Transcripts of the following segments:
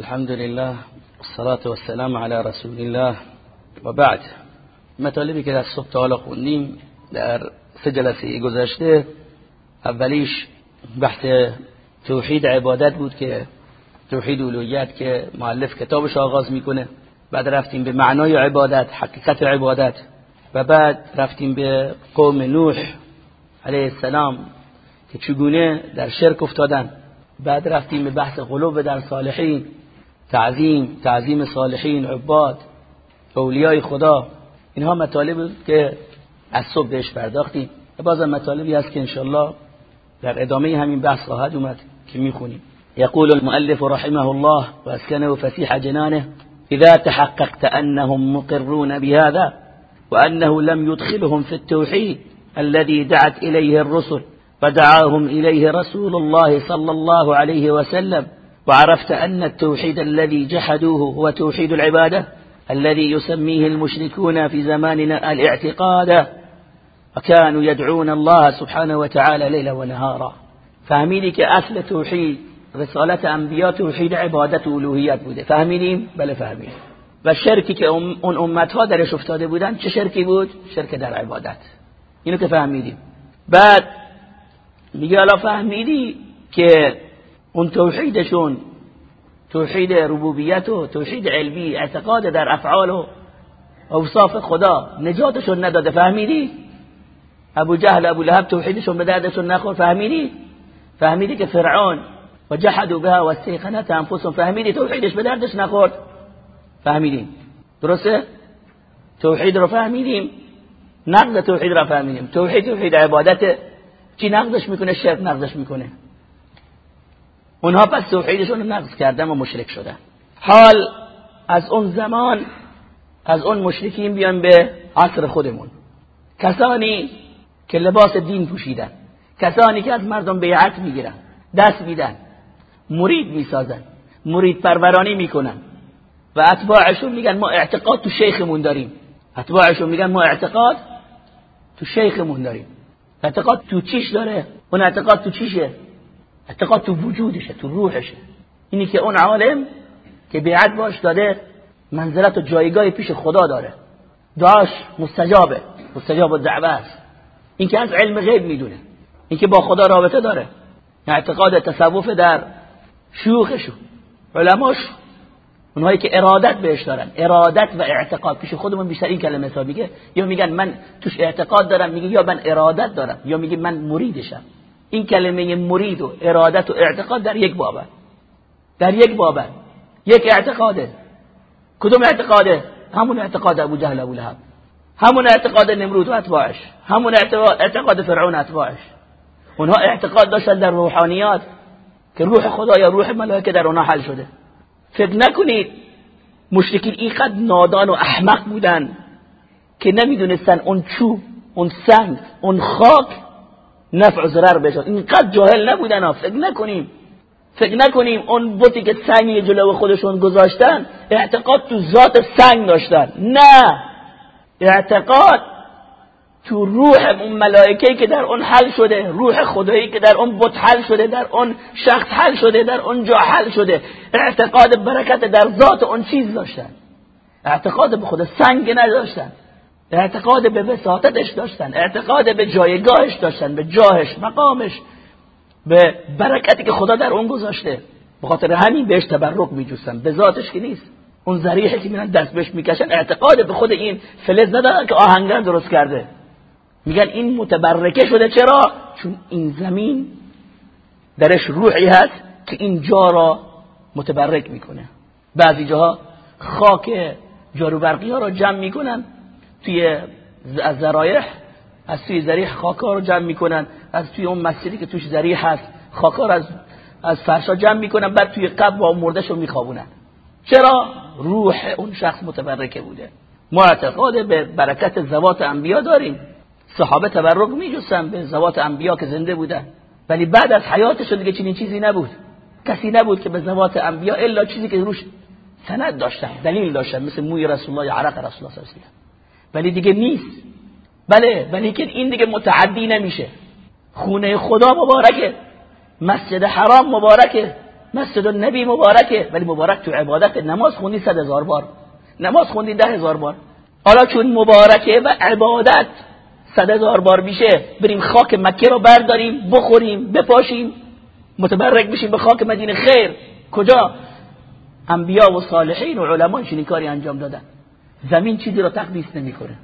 الحمد لله والصلاة والسلام على رسول الله و بعد مطالبی که در صبح تا حالا خوندیم در سه جلسه گذشته اولیش بحث توحید عبادت بود که توحید الوهیت که معلف کتابش آغاز می‌کنه بعد رفتیم به معنای عبادت حقیقت عبادت و بعد رفتیم به قوم نوح علیه السلام که چگونه در شرک افتادن بعد رفتیم به بحث غلوب در صالحین تعظیم تعظیم صالحین عباد اولیای خدا. اینها مطالب که از صبح بهش پرداختیم. بازم مطالبی هست که انشالله در ادامه همین بحث خواهد اومد که میخونیم. يقول المؤلف رحمه الله وأسكنه فسيح جنانه إذا تحققت أنهم مقرون بهذا وأنه لم يدخلهم في التوحيد الذي دعت إليه الرسل فدعاهم إليه رسول الله صلى الله عليه وسلم وعرفت أن التوحيد الذي جحدوه هو توحيد العبادة الذي يسميه المشركون في زماننا الاعتقاد. وكانوا يدعون الله سبحانه وتعالى ليلا ونهارا. فهميني كأصل توحيد رسالت انبیا توحید عبادت و الوهیت بوده. فهمیدیم بله فهمیدیم و شرکی که اون امتها درش افتاده بودن چه شرکی بود؟ شرک در عبادت. اینو که فهمیدیم. بعد میگه الان فهمیدی که اون توحیدشون توحید ربوبیت و توحید علمی اعتقاد در افعال و اوصاف خدا نجاتشون نداده فهمیدی؟ ابو جهل ابو لهب توحیدشون به دردشون نخور فهمیدی؟ فهمیدی که فرعون و جحدوا بها و استيقنت انفسهم فهمیدی توحیدش به دردش نخورد؟ فهمیدیم درسته؟ توحید رو فهمیدیم. نقض توحید رو فهمیدیم. توحید توحید عبادت. چی نقضش می‌کنه؟ شرک نقضش می‌کنه. اونها پس توحیدشون رو نقض کردن و مشرک شدن. حال از اون زمان از اون مشرکین بیان به عصر خودمون. کسانی که لباس دین پوشیدن کسانی که از مردم بیعت می‌گیرن دست میدن مرید می‌سازن مرید پرورانی می‌کنن و اتباعشون میگن ما اعتقاد تو شیخمون داریم. اتباعشون میگن ما اعتقاد تو شیخمون داریم. اعتقاد تو چیش داره؟ اون اعتقاد تو چیشه؟ اعتقاد تو وجودشه تو روحشه. اینی که اون عالم که بیعت باش داده منزلت و جایگاه پیش خدا داره. دعاش مستجابه. مستجاب الدعوه است. این که از علم غیب می‌دونه. این که با خدا رابطه داره. اعتقاد تصوف در شیوخشون علماشون اونهایی که ارادت بهش دارن. ارادت و اعتقاد. پیش خودمون بیشتر این کلمه حساب میگه یا میگن من توش اعتقاد دارم میگه یا من ارادت دارم یا میگه من مریدشم. این کلمه مرید و ارادت و اعتقاد در یک بابه در یک بابه یک اعتقاده کدوم اعتقاده همون اعتقاد ابو جهل ابو لهب. همون اعتقاد نمرود و اتباعش. همون اعتقاد فرعون اتباعش. اونها اعتقاد داشتن در روحانیات که روح خدا یا روح ملائکه در اونها حل شده. فکر نکنید مشرکین اینقدر نادان و احمق بودن که نمی‌دونستن اون چوب اون سنگ اون خاک نفع و ضرر بشه اینقدر جاهل نبودن فکر نکنیم. فکر نکنیم اون بوتی که سنگ جلو خودشون گذاشتن اعتقاد تو ذات سنگ داشتن. نه. اعتقاد تو روح اون ملائکه که در اون حل شده روح خدایی که در اون بت حل شده در اون شخص حل شده در اون جا حل شده. اعتقاد برکت در ذات اون چیز داشتن. اعتقاد به خود سنگ نداشتن. اعتقاد به وساطتش داشتن اعتقاد به جایگاهش داشتن به جاهش مقامش به برکتی که خدا در اون گذاشته. به خاطر همین بهش تبرک میجوستن. به ذاتش که نیست. اون ذریحه که میرن دست بهش می‌کشن اعتقاد به خود این فلز ندارن که آهنگر درست کرده. میگن این متبرکه شده. چرا؟ چون این زمین درش روحی هست که این جا را متبرک می‌کنه. بعضی جاها خاک جارو برقی ها را جمع می‌کنن. توی از ذرایح از توی ذریح خاک ها رو جمع می‌کنن از توی اون مسجدی که توش ذریح هست خاک ها از از فرشا جمع می‌کنن بعد توی قبر با مردش رو میخوابونن. چرا؟ روح اون شخص متبرکه بوده. ما اعتقاد به برکت زوات انبیا داریم. صحابه تبرک میجوستن به زوات انبیا که زنده بودن. ولی بعد از حیاتشون دیگه چنین چیزی نبود. کسی نبود که به زوات انبیا الا چیزی که روش سند داشتن دلیل داشتن مثل موی رسول الله عرق رسول الله صلی الله ولی دیگه نیست. بله ولی که این دیگه متعدی نمیشه. خونه خدا مبارکه. مسجد حرام مبارکه. مسجد نبی مبارکه. ولی مبارک تو عبادت نماز خوندی صد هزار بار. نماز خوندی ده هزار بار. حالا چون مبارکه و عبادت صد هزار بار میشه بریم خاک مکه رو برداریم بخوریم بپاشیم. متبرک بشیم به خاک مدینه. خیر. کجا؟ انبیا و صالحین و علما چنین کاری انجام دادن. زمین چیزی رو تقدیس نمی‌کنه.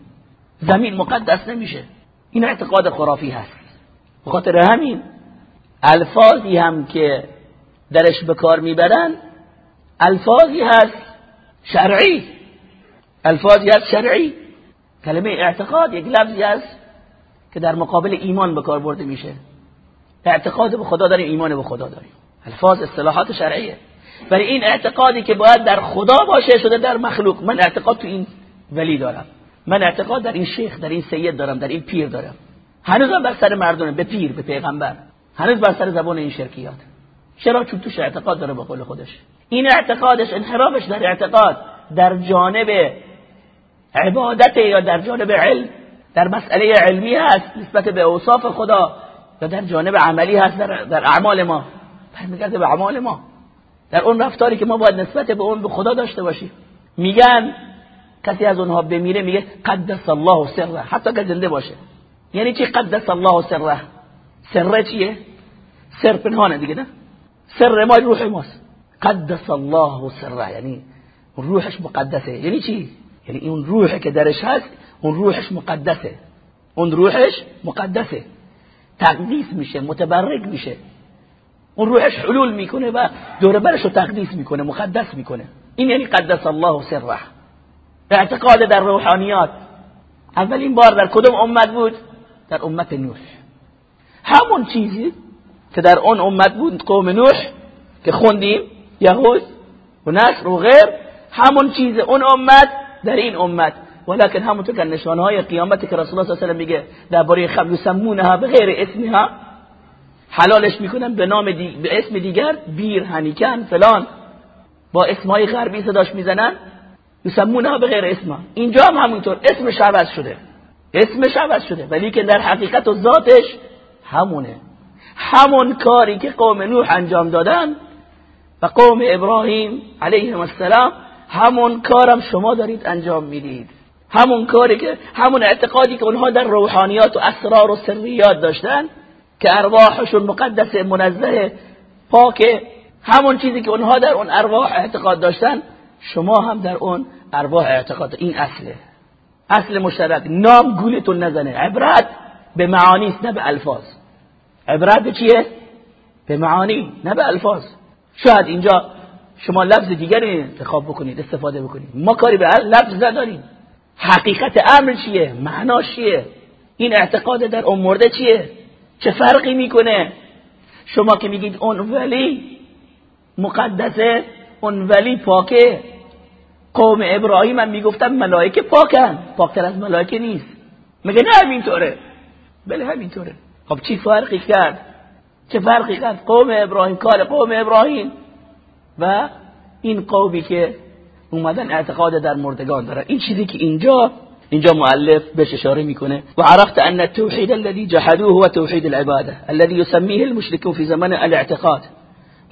زمین مقدس نمیشه. این اعتقاد خرافی هست. بخاطر همین الفاظی هم که درش به کار می‌برن الفاظی هست شرعی. الفاظی هست شرعی. کلمه اعتقاد یک لفظی است که در مقابل ایمان به کار برده میشه. اعتقاد به خدا داریم ایمان به خدا داریم. الفاظ اصطلاحات شرعیه. ولی این اعتقادی که باید در خدا باشه شده در مخلوق. من اعتقاد تو این ولی دارم. من اعتقاد در این شیخ در این سید دارم در این پیر دارم. هنوزم بر سر مردم به پیر به پیغمبر. هنوز بر سر زبان این شرکیات. چرا؟ چون توش اعتقاد داره به قول خودش. این اعتقادش انحرافش در اعتقاد در جانب عبادت یا در جانب علم در مسئله علمی هست نسبت به اوصاف خدا یا در جانب عملی هست در, در اعمال ما. برمیگرده به اعمال ما. در اون رفتاری که ما باید نسبت به اون به خدا داشته باشیم. میگن کسی از اونها بمیره میگه قدس الله سره. حتی که زنده باشه. یعنی چی قدس الله سره؟ سره چیه؟ سر پنهانه دیگه نه؟ سر ما روح ماست. قدس الله سره. یعنی روحش مقدسه. یعنی چی؟ یعنی اون روح که درش هست اون روحش مقدسه. اون روحش مقدسه. تقدیس میشه متبرک میشه. اون روحش حلول می‌کنه و دور برش رو تقدیس می‌کنه مقدس می‌کنه. این یعنی قدس الله سره. اعتقاد در روحانیات. اولین بار در کدوم امت بود؟ در امت نوح. همون چیزی که در اون امت بود قوم نوح که خوندیم یهود و نصر و غیر همون چیز اون امت در این امت. ولكن همونطور که نشانه های قیامت که رسول الله صلی الله علیه و میگه درباره خمر یسمونها به غیر اسمها حلالش می‌کنن به نام دی... به اسم دیگر بیر هنیکن فلان. با اسمهای غربی صداش می‌زنن. یسمونها به غیر اسمها اینجا هم همونطور. اسمش عوض شده. اسمش عوض شده. ولی که در حقیقت و ذاتش همونه. همون کاری که قوم نوح انجام دادن و قوم ابراهیم علیه السلام همون کارم شما دارید انجام می‌دید. همون کاری که همون اعتقادی که اونها در روحانیات و اسرار و سریات داشتن که ارواحشون مقدس منزه پاک همون چیزی که اونها در اون ارواح اعتقاد داشتن شما هم در اون ارواح اعتقاد. این اصله. اصل مشترک. نام گولتون نزنه. عبرت به معانی نه به الفاظ. عبرت به چیه؟ به معانی نه به الفاظ. شاید اینجا شما لفظ دیگری انتخاب بکنید استفاده بکنید. ما کاری به لفظ نداریم. حقیقت امر چیه؟ معناش چیه؟ این اعتقاد در اون مرده چیه؟ چه فرقی می‌کنه؟ شما که میگید اون ولی مقدسه اون ولی پاکه. قوم ابراهیم هم می‌گفتن ملائکه پاکن. پاکتر از ملائکه نیست. مگه نه همینطوره؟ بله همینطوره. خب چی فرقی کرد؟ چه فرقی کرد؟ قوم ابراهیم کار قوم ابراهیم. و این قومی که اومدن اعتقاد در مردگان دارن این چیزی که اینجا اینجا مؤلف بهش اشاره می‌کنه. و عرفت ان التوحید الذي جحدوه هو توحید العباده الذي يسميه المشركون في زمن الاعتقاد.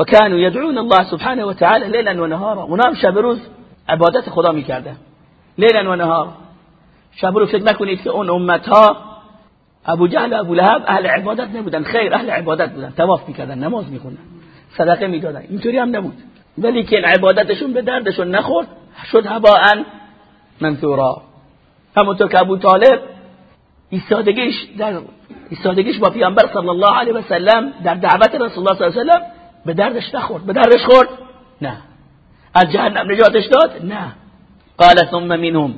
وكانوا يدعون الله سبحانه وتعالى ليلا ونهارا ونام شب روز عبادت خدا می‌کردن. لیلا و شب رو فکر نکنید که اون امت ها ابو جهل و ابو لهب اهل عبادت نبودن. خیر اهل عبادت بودن. تواف می‌کردن نماز میخوندن صدقه می‌دادن. اینطوری هم نبود. ولی که عبادتشون به دردشون نخورد. شد هباء منثورا. همونطور که ابو طالب ایستادگیش در ایستادگیش با پیامبر صلی الله علیه و سلم در دعوت رسول الله صلی الله علیه و سلم به دردش نخورد. به دردش خورد؟ نه. از جهنم نجاتش داد؟ نه. قال ثم منهم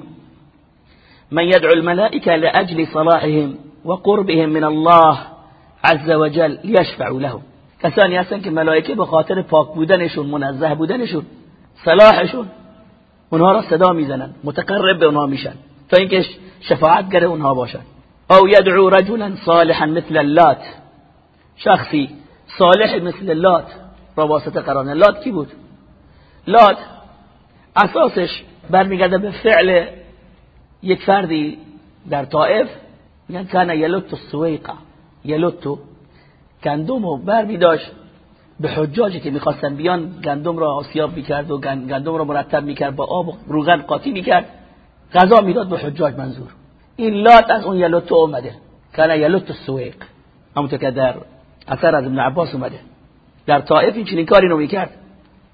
من يدعو الملائكة لأجل صلاحهم وقربهم من الله عز وجل ليشفعوا لهم. کسانی هستن که ملائکه به خاطر پاک بودنشون منزه بودنشون صلاحشون اونها را صدا می‌زنن متقرب به اونها میشن. تا اینکه شفاعتگر اونها باشن. او يدعو رجلا صالحا مثل اللات. شخصی صالح مثل اللات را واسطه قرار لات کی بود؟ لات اساسش برمیگرده به فعل یک فردی در طائف. میگن کان یلوت السویقه یلوتو گندم و بر داشت. به حجاجی که می‌خواستن بیان گندم را آسیاب می‌کرد و گندم را مرتب می‌کرد با آب روغن قاطی می‌کرد. غذا می‌داد به حجاج منظور. این لات از اون یلوتو اومده. کان یلوت السویق همونطور که در اثر از ابن عباس اومده. در طائف این چنین کاری می‌کرد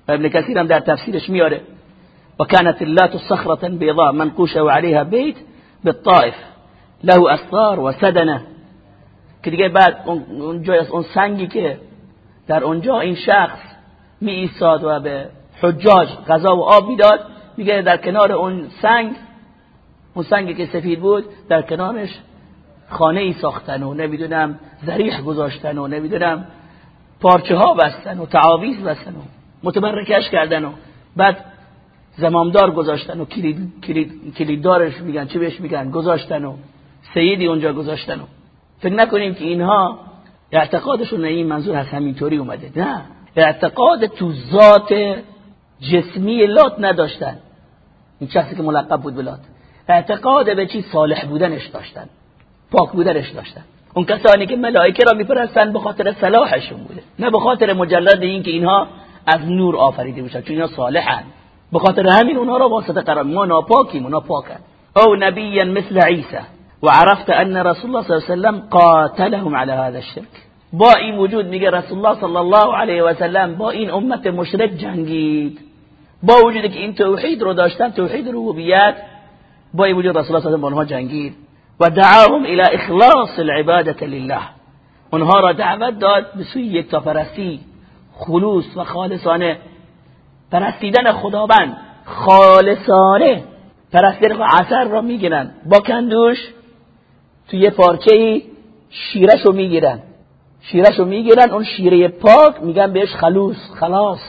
و ابن کثیر هم در تفسیرش میاره. و كانت اللات صخرة بيضاء منقوشة وعليها بيت بالطائف. له اسطار و سدنه. که دیگه بعد اونجا اون سنگی که در اونجا این شخص می ایستاد و به حجاج غذا و آب می‌داد میگه در کنار اون سنگ اون سنگی که سفید بود در کنارش خانه ای ساختن و نمی‌دونم ذریح گذاشتن و نمی‌دونم پارچه ها بستن و تعاویز بستن و متبرکش کردن و بعد زمامدار گذاشتن و کلید, کلید، کلیددارش میگن چی بهش میگن؟ گذاشتن و سیدی اونجا گذاشتن و فکر نکنیم که اینها اعتقادشون این منظور هست همینطوری اومده. نه. اعتقاد تو ذات جسمی لات نداشتن. این شخصی که ملقب بود به لات. اعتقاد به چی؟ صالح بودنش داشتن. پاک بودنش داشتن. اون کسانی که ملائکه را میپرستن به خاطر صلاحشون بوده. نه به خاطر مجلد این که اینها از نور آفریده باشن چون اینها صالحن. به خاطر همین اونها را واسطه قرار ما ناپاکیم اونا پاکن. او نبیا مثل عیسی. وعرفت ان رسول الله صلی الله علیه وسلم قاتلهم على هذا الشرك با این وجود میگه رسول الله صلی الله علیه و سلم با این امت مشرک جنگید. با وجودی که این توحید رو داشتن توحید ربوبیت با این وجود رسول الله علیه و جنگید و دعاهم الى اخلاص العباده لله. اونها را دعوت داد به سوی یکتاپرستی خلوص و خالصانه. پرستیدن خداوند خالصانه. پرستیدن عصر را می‌گیرن. با کندوش تو یه پارچه شیرش رو می‌گیرن. شیرش رو می‌گیرن. اون شیره پاک میگن بهش خلوص خلاص.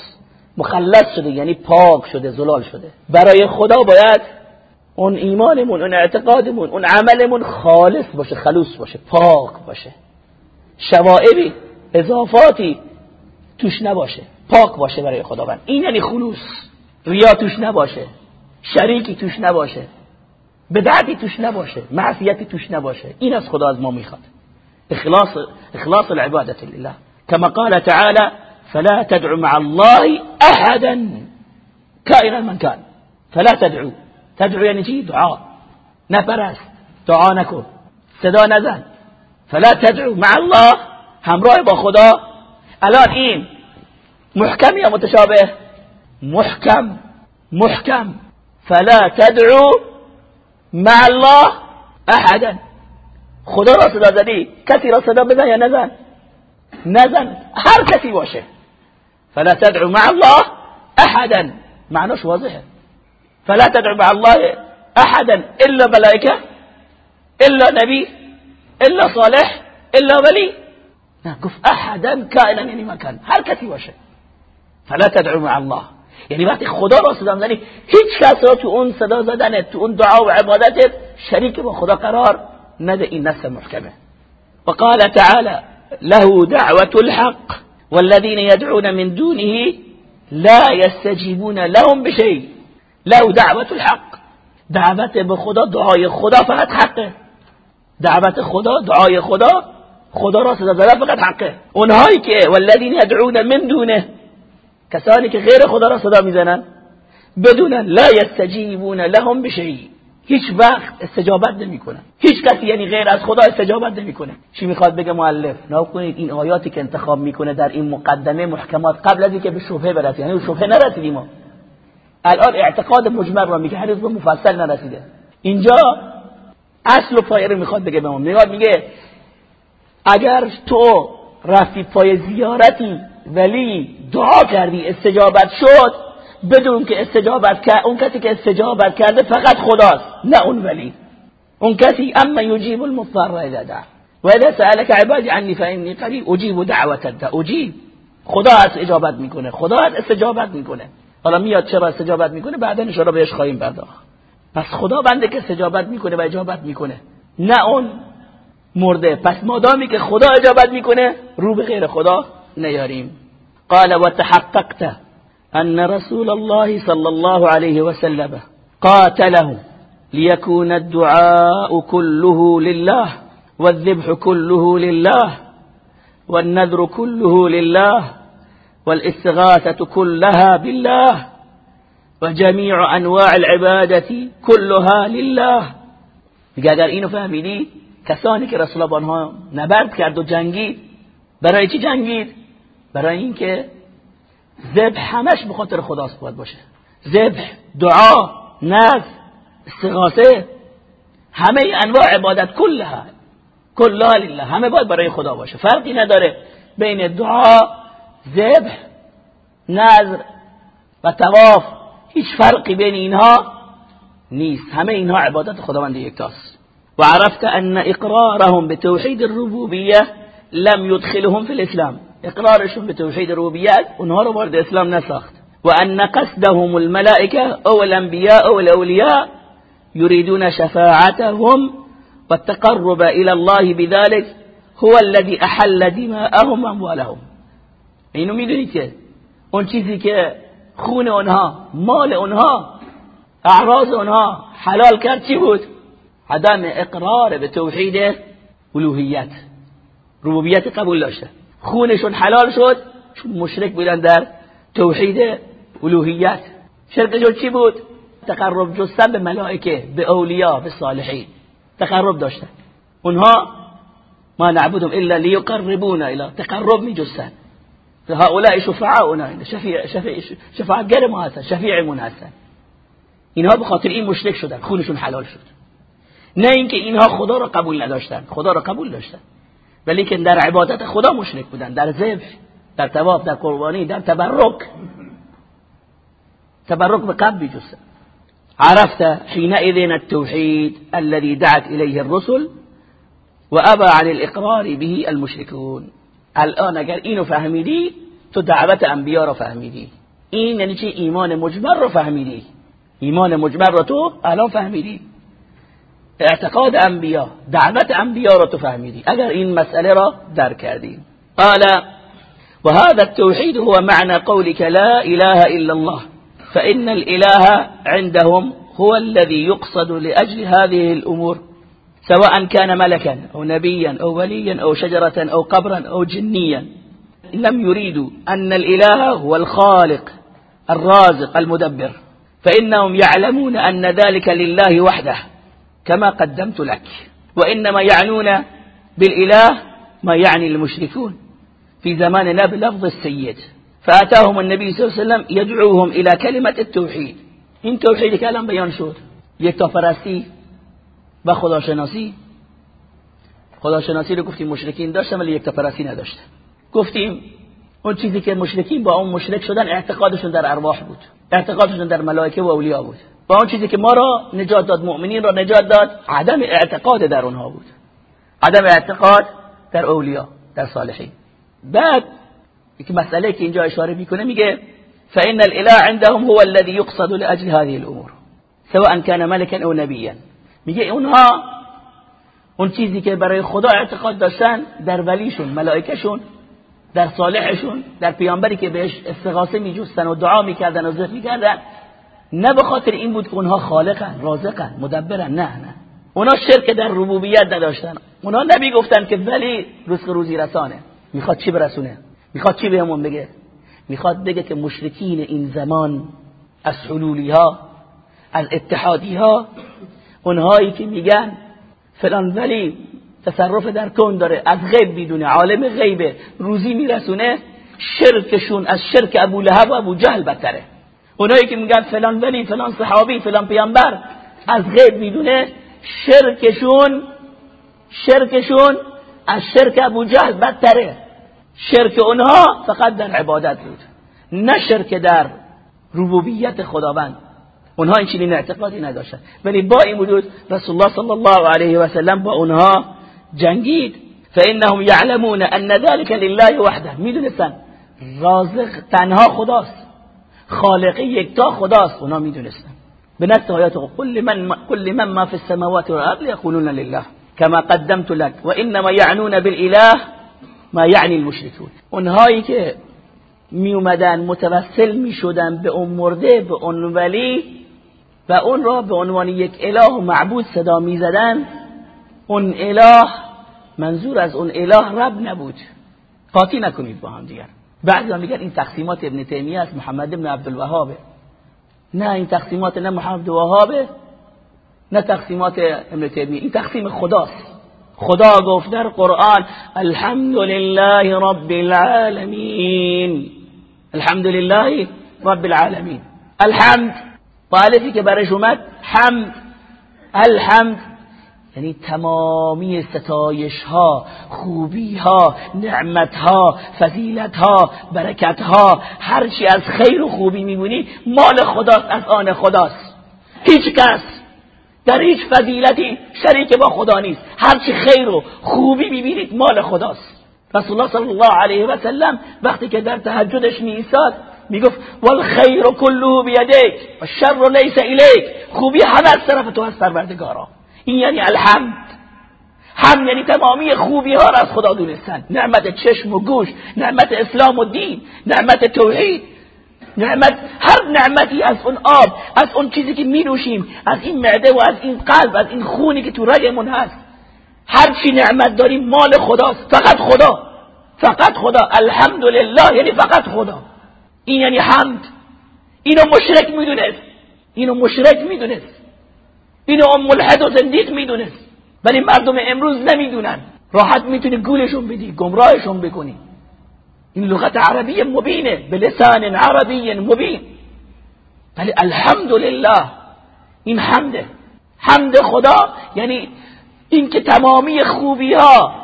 مخلص شده یعنی پاک شده زلال شده. برای خدا باید اون ایمانمون اون اعتقادمون اون عملمون خالص باشه خلوص باشه پاک باشه. شوائبی اضافاتی توش نباشه پاک باشه برای خداوند. این یعنی خلوص. ریا توش نباشه شریکی توش نباشه بدعتی توش نباشه معصیتی توش نباشه. این از خدا از ما می‌خواد. اخلاص اخلاص العبادة لله. كما قال تعالى فلا تدعو مع الله احدا كائنا من كان فلا تدعو. تدعو یعنی چی؟ دعا. نپرست دعا نکن. صدا نزن. فلا تدعو مع الله. همراه با خدا. الان این محکم یا متشابه؟ محکم. محکم. فلا تدعو مع الله احدا. خدا را صدا زدی. کسی را صدا بزن یا نزن؟ نزن. هر کسی باشه. فلا تدعو مع الله احدا. معناش واضحه. فلا تدعو مع الله أحدا إلا ملائكة إلا نبي إلا صالح إلا ولي. نه گفت أحدا کائنا یعنی مکان هر کسی باشه فلا تدعو مع الله. یعنی وقتی خدا را صدا زنی هیچ کس را تو اون صدا زدن تو اون دعا و عبادتت شریک با خدا قرار نده. این نص محکمه. وقال تعالى له دعوة الحق والذين يدعون من دونه لا يستجيبون لهم بشيء له دعوة الحق. دعوت به خدا دعای خدا فقط حقه. دعوت خدا دعای خدا خدا را صدا زدن فقط حقه. اونهایی که والذین يدعون من دونه کسانی که غیر خدا را صدا می‌زنن بدونن لا یستجیبون لهم بشیء. هیچ وقت استجابت نمی‌کنن. هیچ کسی یعنی غیر از خدا استجابت نمی‌کنه. چی می‌خواد بگه مؤلف؟ کنید این آیاتی که انتخاب می‌کنه در این مقدمه محکمات قبل از اینکه به شبهه برسه یعنی شبهه نرسیدیم الان اعتقاد مجمل را میگه هنوز به مفصل نرسیده. اینجا اصل و پایه رو می‌خواد بگه به ما میگه میگه اگر تو رفتی پای زیارتی ولی دعا کردی استجابت شد بدون که استجابت کرد اون کسی که استجابت کرده فقط خداست نه اون ولی. اون کسی اما یجیب المضطر اذا دعا. و اذا سألك عبادی عنی فإنی قریب اجیب دعوت الدع اجیب. خدا از اجابت می‌کنه. خدا از استجابت می‌کنه. حالا میاد چرا استجابت می‌کنه؟ بعدا ان بهش خواهیم پرداخت. پس خدا بنده که استجابت می‌کنه و اجابت می‌کنه. نه اون مرده. پس مادامی که خدا اجابت می‌کنه رو به غیر خدا نیاریم. قال وتحققت أن رسول الله صلى الله عليه وسلم قاتله ليكون الدعاء كله لله والذبح كله لله والنذر كله لله والاستغاثة كلها بالله وجميع انواع العبادة كلها لله. میگه اگر اینو فهمیدی؟ کسانی که رسول الله آنها نبرد کرد و جنگید. برای چی جنگید؟ برای اینکه ذبح همش به خاطر خداست باید باشه. ذبح دعا نز استغاثه همه انواع عبادت کلها کلها لله. همه باید برای خدا باشه. فرقی نداره بین دعا ذبح نظر و تواف. هیچ فرقی بین اینها نیست. همه اینها عبادت خداوند یکتاست و عرفت ان اقرارهم بتوحید الربوبیه لم يدخلهم في الاسلام. اقرارشون به توحید ربوبیت اونها رو وارد اسلام نساخت. و ان قصدهم الملائكه أو الانبیاء أو الاولیاء يريدون شفاعتهم والتقرب إلى الله بذلك هو الذي احل دماءهم واموالهم اینو می‌دونید که اون چیزی که خون اونها مال اونها اعراض اونها حلال کرد چی بود؟ عدم اقرار به توحید الوهیت. ربوبیت قبول داشته. خونشون حلال شد چون مشرک بودن در توحید الوهیت. شرکشون چی بود؟ تقرب جستن به ملائکه به اولیا به صالحین. تقرب داشتن. اونها ما نعبدهم الا ليقربونا الى تقرب می جستن هؤلاء شفعاؤنا شفیع شفاعتگر ما هستن شفیعمون هستن اینها به خاطر این مشرک شدن خونشون حلال شد نه اینکه اینها خدا را قبول نداشتن خدا را قبول داشتن. ولی که در عبادت خدا مشرک بودن در ذبح در تواف در قربانی در تبرک. تبرک به قبل عرفت حينئذ التوحيد الذي دعت إليه الرسل وأبى عن الإقرار به المشركون. الآن اگر اینو فهمیدی تو دعوت انبیا رو فهمیدی. این یعنی چه ایمان مجمر رو فهمیدی. ایمان مجمر رو تو الان فهمیدی. اعتقاد انبیا دعوت انبیا رو تو فهمیدی. اگر این مسئله را درک کردی. قال وهذا التوحيد هو معنى قولك لا إله إلا الله فإن الإله عندهم هو الذي يقصد لأجل هذه الأمور. سواء كان ملكا أو نبيا أو وليا أو شجرة أو قبرا أو جنيا. لم يريدوا أن الإله هو الخالق الرازق المدبر. فإنهم يعلمون أن ذلك لله وحده كما قدمت لك. وإنما يعنون بالإله ما يعني المشركون. في زماننا بلفظ السيد فأتاهم النبي صلى الله عليه وسلم يدعوهم إلى كلمة التوحيد. الان بیان شد یک پرستی و خداشناسی خداشناسی رو گفتیم مشرکین داشتن ولی یک پرستی نداشتن. گفتیم اون چیزی که مشرکین با اون مشرک شدن اعتقادشون در ارواح بود اعتقادشون در ملائکه و اولیاء بود. با اون چیزی که ما را نجات داد مؤمنین را نجات داد عدم اعتقاد در اونها بود. عدم اعتقاد در اولیاء در صالحین. بعد یک مسئله که اینجا اشاره می‌کنه میگه فإن الاله عندهم هو الذي يقصد لأجل هذه الامور سواء كان ملكا او نبيا. میگه اونها اون چیزی که برای خدا اعتقاد داشتن در ولیشون ملائکهشون در صالحشون در پیامبری که بهش استغاثه میجوستن و دعا می‌کردن و ذکر می‌کردن نه به خاطر این بود که اونها خالقن رازقن مدبرن نه نه. اونها شرک در ربوبیت نداشتن. اونها نبی گفتن که ولی رزق روزی رسانه. می‌خواد چی برسونه؟ می‌خواد چی بهمون بگه؟ می‌خواد بگه که مشرکین این زمان از حلولی ها از اتحادی ها اونهایی که میگن فلان ولی تصرف در کن داره. از غیب بیدونه عالم غیبه. روزی میرسونه شرکشون از شرک ابو لهب و ابو جهل بدتره. اونایی که میگن فلان ولی فلان صحابی فلان پیامبر از غیب می‌دونه شرکشون شرکشون از شرک ابو جهل بدتره. شرک اونها فقط در عبادت بود نه شرک در ربوبیت خداوند. اونها این چنین اعتقادی نداشتن. ولی با این وجود رسول الله صلی الله علیه و سلم با اونها جنگید. فانهم يعلمون ان ذلك لله وحده. می‌دونستن رازق تنها خداست. خالق یکتا خداست. اونا می‌دونستن. به نص آیات قل من كل من ما في السماوات والارض يقولون لله. كما قدمت لك. وانما يعنون بالاله ما یعنی المشركون اونهایی که می اومدن متوسل می شدن به اون مرده به اون ولی و اون را به عنوان یک اله و معبود صدا می زدن اون اله منظور از اون اله رب نبود. قاطی نکنید با هم دیگر. بعضی میگن این تقسیمات ابن تیمیه است محمد ابن عبدالوهابه. نه این تقسیمات نه محمد وهابه نه تقسیمات ابن تیمیه. این تقسیم خداست. خدا گفت در قرآن الحمد لله رب العالمین. الحمد لله رب العالمین. الحمد. با که برش اومد حمد. الحمد. یعنی تمامی ستایش ها خوبی ها نعمت ها فضیلت ها برکت ها هرچی از خیر و خوبی می‌بینی مال خداست از آن خداست. هیچ کس در هیچ فضیلتی شریک با خدا نیست. هرچی خیر و خوبی می‌بینید مال خداست. رسول الله صلی الله علیه و سلم وقتی که در تهجدش می ایستاد می‌گفت والخیر كله بیدیک و شر لیس الیک. خوبی همه از طرف تو هست پروردگارا. این یعنی الحمد. هم یعنی تمامی خوبی ها را از خدا دونستن. نعمت چشم و گوش نعمت اسلام و دین نعمت توحید. نعمت هر نعمتی از اون آب از اون چیزی که می نوشیم از این معده و از این قلب از این خونی که تو رگمون هست. هر چی نعمت داریم مال خداست. فقط خدا. فقط خدا. الحمدلله یعنی فقط خدا. این یعنی حمد. اینو مشرک می‌دونست. اینو مشرک می‌دونست. اینو ملحد و زندیق می‌دونست. ولی مردم امروز نمی‌دونن. راحت می‌تونی گولشون بدی گمراهشون بکنی. این لغت عربی مبینه. به لسان عربی مبین. ولی الحمدلله این حمده. حمد خدا یعنی اینکه تمامی خوبی ها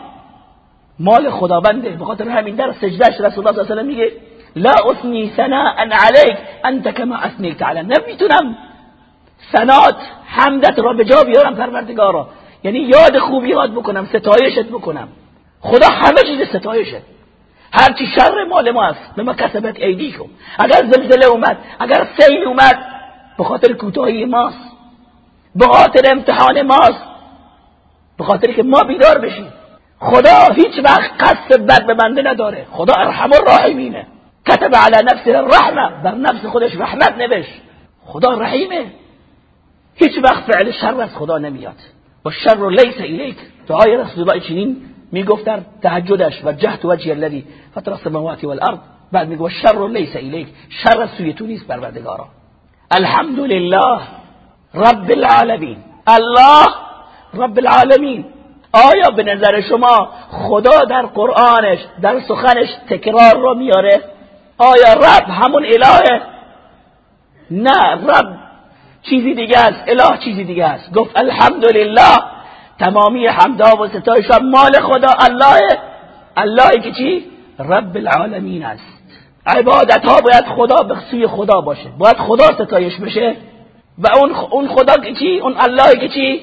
مال خداونده. به خاطر همین در سجدهش رسول الله صلی الله علیه و میگه لا اثنی ثناء علیک انت کما اثنیت علی نمی‌تونم سنات حمدت را به جا بیارم پروردگارا. یعنی یاد خوبی یاد بکنم ستایشت بکنم. خدا همه چیز ستایشه. هرچی شر مال ما است به ما کسبت ایدیکم. اگر زلزله اومد اگر سیل اومد به خاطر کوتاهی ماست. به خاطر امتحان ماست. به خاطر که ما بیدار بشیم. خدا هیچ وقت قصد بد به بنده نداره. خدا ارحم الراحمینه. کتب علی نفس الرحمه بر نفس خودش رحمت نوشت خدا رحیمه. هیچ وقت فعل شر از خدا نمیاد. و شر لیس الیک. دعای رسول الله چنین می‌گفت در تهجدش و جهت وجه الذی فطر السماوات والارض. بعد میگه شر لیس الیک. شر سوی تو نیست پروردگارا. الحمد لله رب العالمین. الله رب العالمین. آیا به نظر شما خدا در قرآنش در سخنش تکرار رو میاره؟ آیا رب همون الهه؟ نه رب چیزی دیگه است اله چیزی دیگه است. گفت الحمدلله. تمامی حمدها و ستایش مال خدا الله اللهی که چی؟ رب العالمین است. عبادت ها باید خدا به سوی خدا باشه. باید خدا ستایش بشه. و اون اون خدا که چی؟ اون اللهی که چی؟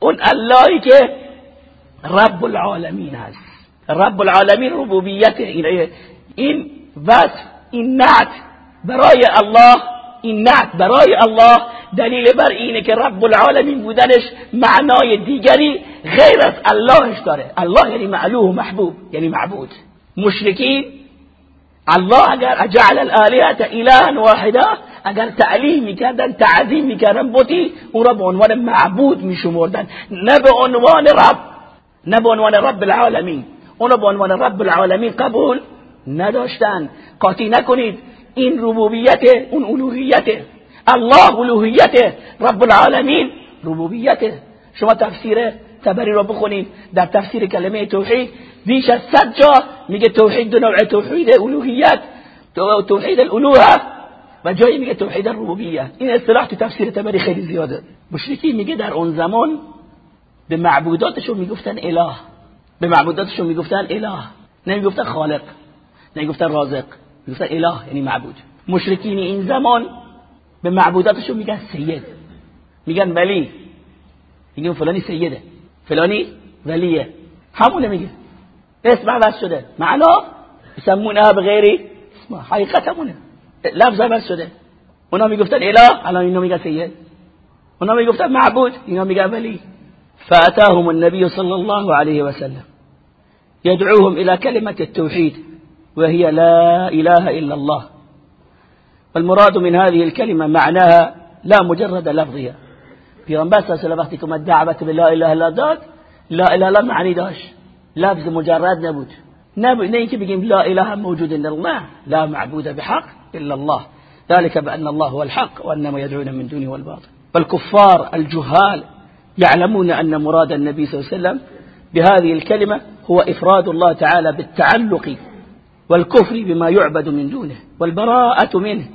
اون اللهی که رب العالمین است. رب العالمین ربوبیت این این وصف این نعت برای الله این نعت برای الله دلیل بر اینه که رب العالمین بودنش معنای دیگری غیر از اللهش داره. الله یعنی معلوه و محبوب یعنی معبود. مشرکین الله اگر اجعل الالهه اله واحده اگر تعلیم می‌کردن تعظیم می‌کردن بودی او را به عنوان معبود میشمردن. نه به عنوان رب نه به عنوان رب العالمین. اون به عنوان رب العالمین قبول نداشتن. قاطی نکنید. این ربوبیت اون الوهیت. الله الوهیت. رب العالمین ربوبیت. شما تفسیر تبری رو بخونید. در تفسیر کلمه توحید بیش از صد جا میگه توحید دو نوع توحید الوهیت توحید الالوهه. و جایی میگه توحید الربوبیه. این اصطلاح تو تفسیر تبری خیلی زیاده. مشرکی میگه در اون زمان به معبوداتشون می‌گفتن اله. به معبوداتشون می‌گفتن اله. نمی‌گفتن خالق. نمی‌گفتن رازق. می‌گفتن اله یعنی معبود. مشرکین این زمان به معبوداتشون میگن سید. میگن ولی. میگن فلانی سیده. فلانی ولیه. همونه میگه اسم عوض شده. معنا يسمونها بغیری اسم. حقیقت همونه لفظ عوض شده. اونا می‌گفتن اله الان اینا میگن سید. اونا می‌گفتن معبود اینا میگن ولی. فاتاهم النبي صلى الله عليه وسلم يدعوهم الى كلمه التوحيد وهي لا إله إلا الله. والمراد من هذه الكلمة معناها لا مجرد لفظها پیغمبر صلی الله وقتی که إله إلا داد لا إله إلا معنی داشت. لفظ مجرد نبود. نه نه بگیم لا إله موجود الا الله لا معبود بحق إلا الله. ذلك بأن الله هو الحق وأن ما يدعون من دونه هو الباطل. فالكفار الجهال يعلمون أن مراد النبي صلى الله عليه وسلم بهذه الكلمة هو إفراد الله تعالى بالتعلق والكفر بما يعبد من دونه والبراءة منه.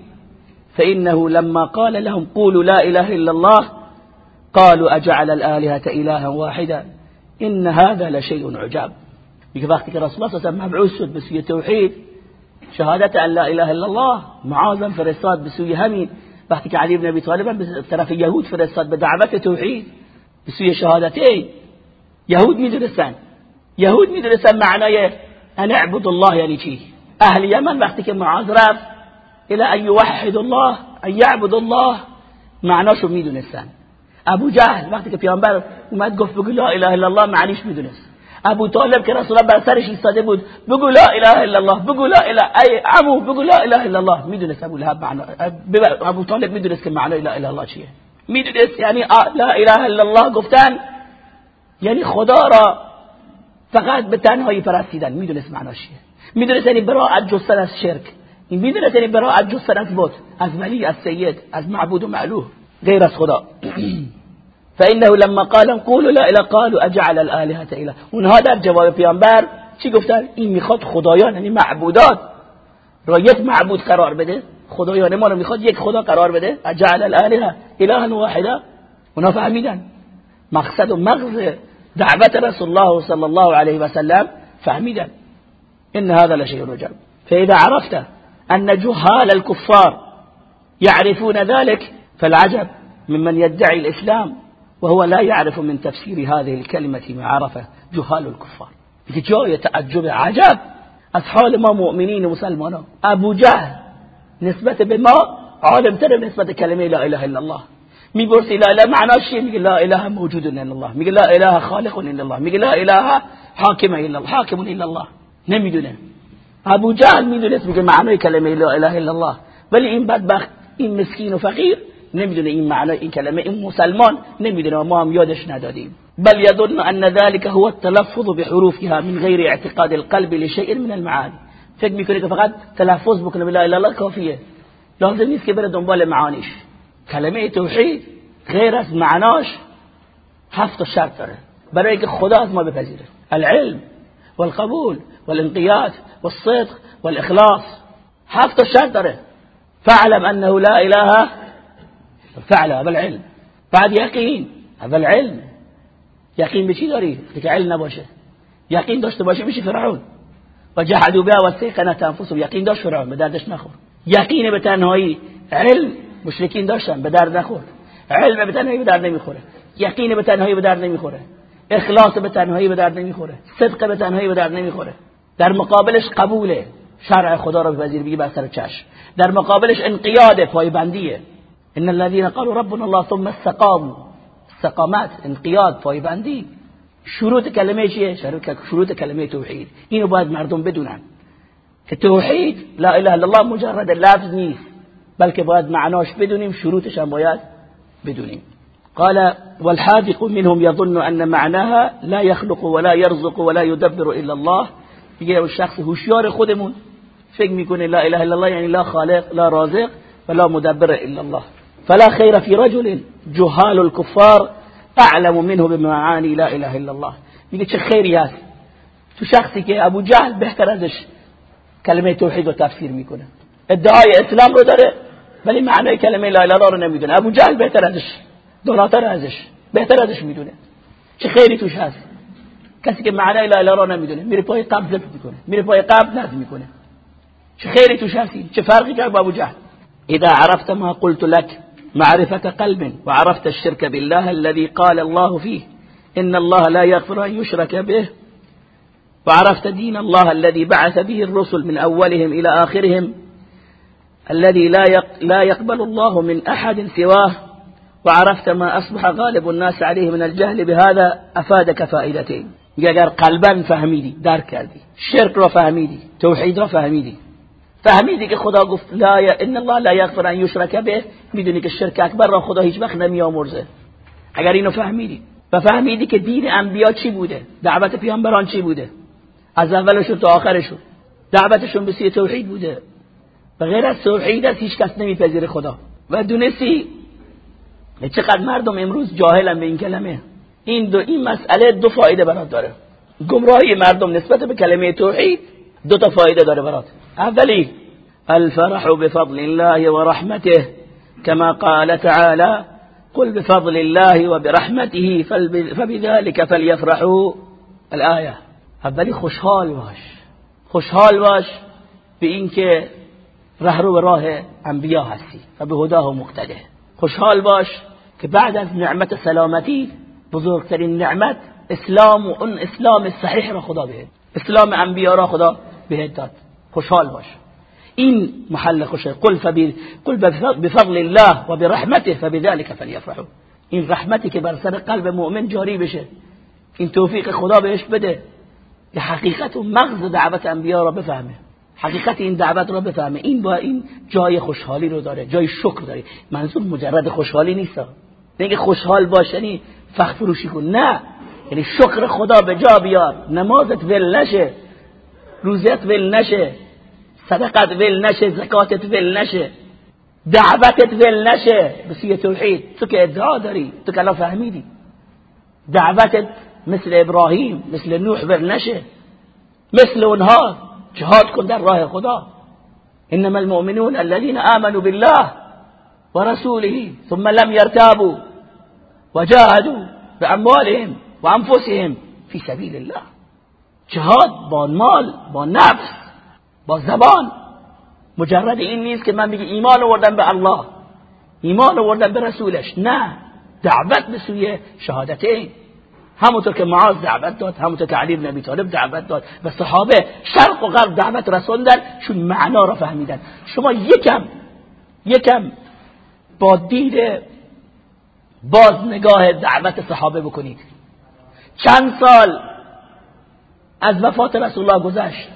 فإنه لما قال لهم قولوا لا إله إلا الله قالوا أجعل الآلهة إلها واحدا. إن هذا لشيء عجاب. يقول وقت الرسول صلى الله عليه وسلم بسوية توحيد. شهادة أن لا إله إلا الله معاظم فرسات بسوية همين. وقت علي بن أبي طالب طرف يهود فرسات بدعوة توحيد. بسوية شهادتين. يهود مدرسان. يهود مدرسان معناه أن اعبد الله یعنی چی أهل یمن وقتی که معاذ إلى أن یوحد الله أن یعبد الله. معناشو میدونستن أبو جهل وقتی که پیامبر اومد گفت بگو لا إله إلا الله معنیش میدونست أبو طالب که رسول الله بر سرش ایستاده بود بگو لا إله إلا الله بگو لا إله ای ابو بگو لا إله إلا الله. میدونست أبو لهب معنا أبو طالب میدونست که معنای لا إله إلا الله چیه میدونست یعنی لا إله إلا الله گفتن یعنی خدا را فقط به تنهایی پرستیدن. می‌دونست معناش می‌دونست یعنی براءت جستن از شرک. این می‌دونست یعنی براءت جستن از بت از ولی از سید از معبود و معلوه غیر از خدا. فانه لما قال قولوا لا اله قالوا اجعل الالهه اله اونها در جواب پیامبر چی گفتن؟ این می‌خواد خدایان یعنی معبودات. را یک معبود قرار بده خدایان ما رو می‌خواد یک خدا قرار بده. اجعل الالهه اله واحده اونها فهمیدن. مقصد و مغز دعوت رسول الله صلی الله علیه و سلم فهمیدن إن هذا لشيء عجب فإذا عرفت أن جهال الكفار يعرفون ذلك فالعجب ممن يدعي الإسلام وهو لا يعرف من تفسير هذه الكلمة ما عرفه جهال الكفار. جای تعجب عجب. حال ما مؤمنین و مسلمانان أبو جهل نسبت به ما عالم تر نسبت کلمه لا إله إلا الله. میپرسی لا اله معناش چیه میگه لا إله موجود إلا الله. میگه لا إله خالق إلا الله. میگه لا إله حاکم إلا الله. حاکم إلا الله. نمیدونه أبو جهل میدونه میگه معنای کلمه لا إله إلا الله. ولی این بدبخت این مسکین و فقیر نمیدونه این معنی این کلمه این مسلمان نمیدونه ما هم یادش ندادیم بل يظن أن ذلك هو التلفظ بحروفها من غير اعتقاد القلب لشيء من المعاني. فکر میکنه که فقط تلفظ بکنه لا إله إلا الله کافیه لازم نیست که بره دنبال معانیش. کلمه توحید غیر از معناش هفت شرط داره. برای اینکه خدا از ما بپذیره. العلم والقبول والانقياد والصدق والاخلاص. هفت شرط داره. فاعلم انه لا اله فعل اول علم بعد یقین. اول علم یقین به چی داری؟ که علم نباشه. یقین داشته باشه میشه فرعون. و جحدوا بها واستيقنت أنفسهم. یقین داشت فرعون به دردش نخور. یقین به تنهایی. علم. مشرکین داشتن به درد نخور علم به تنهایی به درد نمی‌خوره. یقین به تنهایی به درد نمی‌خوره. اخلاص به تنهایی به درد نمی‌خوره. صدق به تنهایی به درد نمی‌خوره. در مقابلش قبوله. شرع خدا رو بپذیر بگی بر سر چشم. در مقابلش انقیاد پایبندیه. ان الذين قالوا ربنا الله ثم استقاموا. استقامت انقیاد پایبندی. شروط کلمه چیه؟ شروط کلمه توحید. اینو باید مردم بدونن. که توحید لا اله الا الله مجرد لفظ نیست. بلکه باید معناش بدونیم شروطش هم باید بدونیم. قال والحاذق منهم يظن أن معناها لا يخلق ولا يرزق ولا يدبر إلا الله. میگه شخص هوشیار خودمون فکر میکنه لا اله الا الله یعنی لا خالق لا رازق ولا مدبر إلا الله. فلا خير في رجل جهال الكفار أعلم منه بمعاني لا اله الا الله. میگه چه خیری هست؟ تو شخصی که ابو جهل بهتر ازش کلمه توحید رو تفسیر میکنه. ادعای اسلام رو داره. ولی معنای کلمه لا اله رو نمیدونه. ابو جهل بهتر ازش دوناتر ازش بهتر ازش میدونه. چه خیری توش هست. کسی که معنای لا اله رو نمیدونه میره پای قبل میکنه میره پای قبل نظم میکنه. چه خیری توش هستی چه فرقی کرد با ابو جهل؟ اذا عرفت ما قلت لك معرفة قلب وعرفت الشرك بالله الذي قال الله فيه إن الله لا يغفر أن يشرك به وعرفت دين الله الذي بعث به الرسل من أولهم إلى آخرهم الذي لا لا يقبل الله من أحد سواه وعرفت ما أصبح غالب الناس عليه من الجهل بهذا أفادك فائدتين. اگر قلبا فهمیدی درک کردی. شرک را فهمیدی توحید را فهمیدی. فهمیدی که خدا گفت لا ان الله لا یغفر ان یشرک به می‌دونی که شرک اکبر را خدا هیچ وقت نمیآمرزه. اگر اینو فهمیدی. و فهمیدی که دین انبیا چی بوده؟ دعوت پیامبران چی بوده؟ از اولشون تا آخرشون. دعوتشون به سوی توحید بوده. و غیر از توحید از هیچ کس نمیپذیره خدا. و دونستی؟ چقدر مردم امروز جاهلن به این کلمه. این دو این مسئله دو فایده برات داره. گمراهی مردم نسبت به کلمه توحید دو تا فایده داره برات. اولی الفرح بفضل الله ورحمته كما قال تعالى قل بفضل الله وبرحمته فبذلك فليفرحوا. الآية اولی خوشحال باش. خوشحال باش به اینکه رهرو به راه انبیا هستی و به هداه مقتده. خوشحال باش که بعد از نعمت سلامتی بزرگترین نعمت اسلام و اون اسلام صحیح را خدا بهت اسلام انبیا را خدا بهت داد. خوشحال باش. این محل خوشه قل فبی قل بفضل الله و برحمته فبذلك فلیفرحوا این رحمتی که بر سر قلب مؤمن جاری بشه این توفیق خدا بهش بده. که حقیقت و مغز دعوت انبیا را بفهمه. حقیقت این دعوت را بفهمه. این با این جای خوشحالی رو داره جای شکر داره. منظور مجرد خوشحالی نیست. نگه خوشحال باشنی فخ فروشی کن. نه. یعنی شکر خدا به جا بیار. نمازت ول نشه. روزت ول نشه. صدقت ول نشه. زکاتت ول نشه. دعوتت ول نشه. به توحید. تو که ادعا داری. تو که فهمیدی. دعوتت مثل ابراهیم مثل نوح ول نشه. مثل اونها. جهاد کن در راه خدا. انما المؤمنون الذين آمنوا بالله ورسوله ثم لم يرتابوا وجاهدوا بأموالهم وأنفسهم في سبيل الله. جهاد با مال با نفس با زبان. مجرد این نیست که من بگی ایمان آوردم به الله ایمان آوردم به رسولش. نه. دعوت به سوی شهادتین. همونطور که معاذ دعوت داد همونطور که علی بن ابی طالب دعوت داد و صحابه شرق و غرب دعوت رسوندن چون معنا را فهمیدن. شما یکم یکم با دید باز نگاه دعوت صحابه بکنید. چند سال از وفات رسول الله گذشت.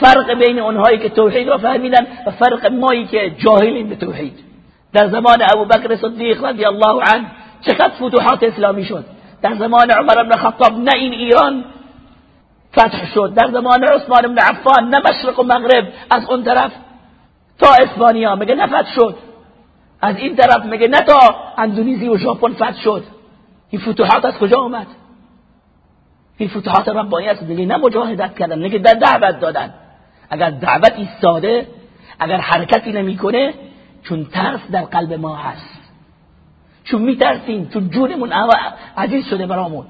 فرق بین اونهایی که توحید را فهمیدن و فرق مایی که جاهلین به توحید. در زمان ابو بکر صدیق رضی الله عنه چقدر فتوحات اسلامی شد؟ در زمان عمر بن خطاب نه این ایران فتح شد. در زمان عثمان بن عفان نه مشرق و مغرب. از اون طرف تا اسپانیا مگه نفت شد؟ از این طرف مگه نه تا اندونزی و ژاپن فتح شد؟ این فتوحات از کجا اومد این فتوحات ربانی است. دیگه نه مجاهدت کردن نگه در دعوت دادن. اگر دعوت ایستاده اگر حرکتی نمی‌کنه چون ترس در قلب ما هست. چون میترسیم چون جونمون عزیز شده برامون.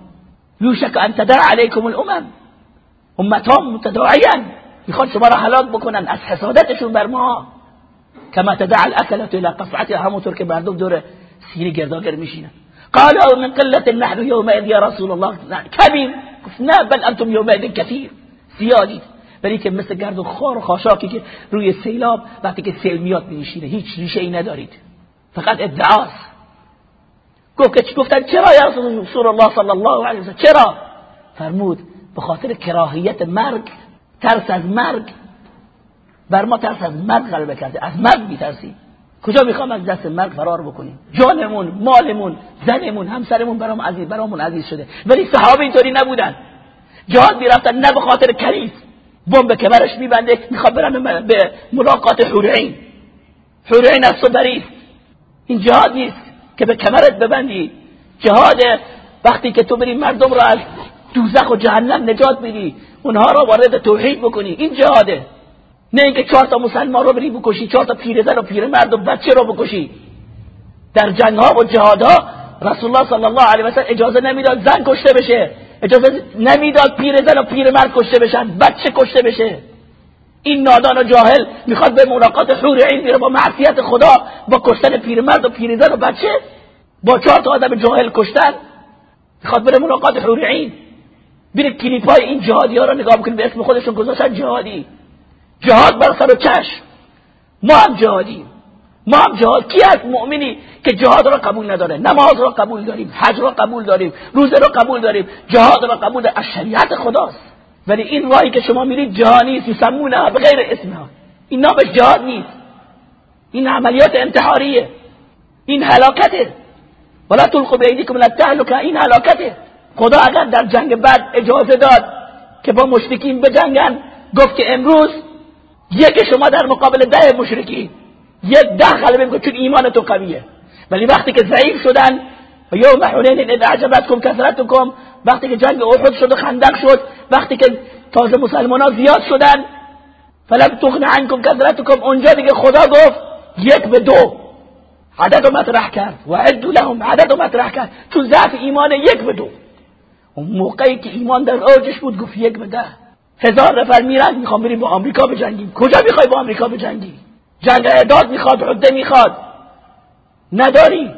یوشک ان تدع علیکم الامم. امتها متداعیان می‌خواد شما را هلاک بکنن. از حسادتشون بر ما. کما تدع الاکلت الى قصعتها همونطور که مردم دور سینه گرداگر میشینن. قالوا من قلة نحن يومئذ يا رسول الله. کبیر. نه بل انتم يومئذ كثير زیادید ولی که مثل گرد و خار و خاشاکی که روی سیلاب وقتی که سیل میاد میشینه هیچ ریشه ای ندارید. فقط ادعاست. گفتن؟ چرا یا رسول الله صلی الله علیه وسلم چرا؟ فرمود به خاطر کراهیت مرگ ترس از مرگ. بر ما ترس از مرگ غلبه کرده. از مرگ میترسیم کجا می‌خوام از دست مرگ فرار بکنیم؟ جانمون مالمون زنمون همسرمون برام عزیز برامون عزیز شده. ولی صحابه اینطوری نبودن. جهاد می‌رفتن نه به خاطر کلیس. بمب کمرش میبنده می‌خواد برن به ملاقات حورعین حورعین از تو این جهاد نیست. که به کمرت ببندی. جهاد وقتی که تو بری مردم را از دوزخ و جهنم نجات بدی اونها را وارد توحید بکنی. این جهاده نه اینکه چهار تا مسلمان رو بری بکشی چهار تا پیرزن و پیرمرد و بچه رو بکشی. در جنگ ها و جهادها رسول الله صلی الله علیه و سلم اجازه نمی‌داد زن کشته بشه. اجازه نمی‌داد پیرزن و پیرمرد کشته بشن بچه کشته بشه. این نادان و جاهل می‌خواد به ملاقات حور عین میره با معصیت خدا با کشتن پیرمرد و پیرزن و بچه با چهار تا آدم جاهل کشتن می‌خواد بره ملاقات حور عین. بره کلیپ های این جهادی ها رو نگاه بکنید به اسم خودشون گذاشتن جهادی. جهاد بر سر و چشم ما هم جهادیم ما هم جهاد. کی هست مؤمنی که جهاد را قبول نداره؟ نماز را قبول داریم حج را قبول داریم روزه را قبول داریم. جهاد را قبول داریم از شریعت خداست. ولی این راهی که شما میرید جهانی است یسمونه به غیر اسمها این نامش جهاد نیست. این عملیات انتحاریه. این هلاکته. ولا تلقوا بایدیکم للتهلکه این هلاکته. خدا اگر در جنگ بعد اجازه داد که با مشرکین بجنگن گفت که امروز یک شما در مقابل ده مشرکین یک ده غلبه می‌کنه چون ایمانتون قویه. ولی وقتی که ضعیف شدن یوم حنین اذ اعجبتكم کثرتكم وقتی که جنگ احد شد و خندق شد وقتی که تازه مسلمان ها زیاد شدن فلم تغن عنكم کثرتكم اونجا دیگه خدا گفت یک به دو. عدد رو مطرح کرد. و عدو لهم عدد رو مطرح کرد. تو ضعف ایمان یک به دو. اون موقعی که ایمان در اوجش بود گفت یک به ده. هزار نفر میرن می‌خوام بریم با آمریکا بجنگیم. کجا می‌خوای با آمریکا بجنگی؟ جنگ اعداد می‌خواد عده می‌خواد. نداری.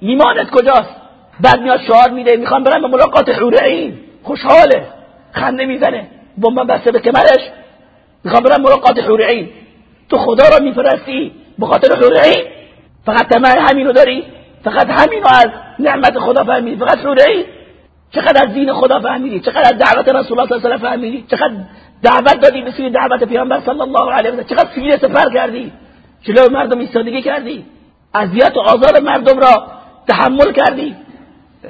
ایمانت کجاست؟ بعد میاد شعار میده می‌خوام برم به ملاقات حورعین. خوشحاله. خنده می‌زنه بمب بسته به کمرش. می‌خوام برم ملاقات حورعین تو خدا را میفرستی. به خاطر حورعین فقط تمام همینو داری. فقط همینو از نعمت خدا فهمیدی. فقط حورعین چقدر از دین خدا فهمیدی؟ چقدر از دعوت رسول الله صلی الله علیه و فهمیدی؟ چقدر دعوت دادی به سوی دعوت پیامبر صلی الله علیه و چقدر سینه سفر کردی؟ جلو مردم ایستادگی کردی؟ اذیت و آزار مردم را تحمل کردی؟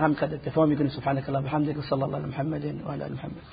هم قد التفاهم يقول سبحانك اللهم وبحمدك وصلى الله على محمد وعلى آل محمد.